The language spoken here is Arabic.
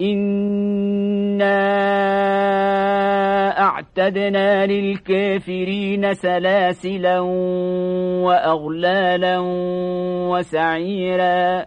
إنا أعتدنا للكافرين سلاسلا وأغلالا وسعيرا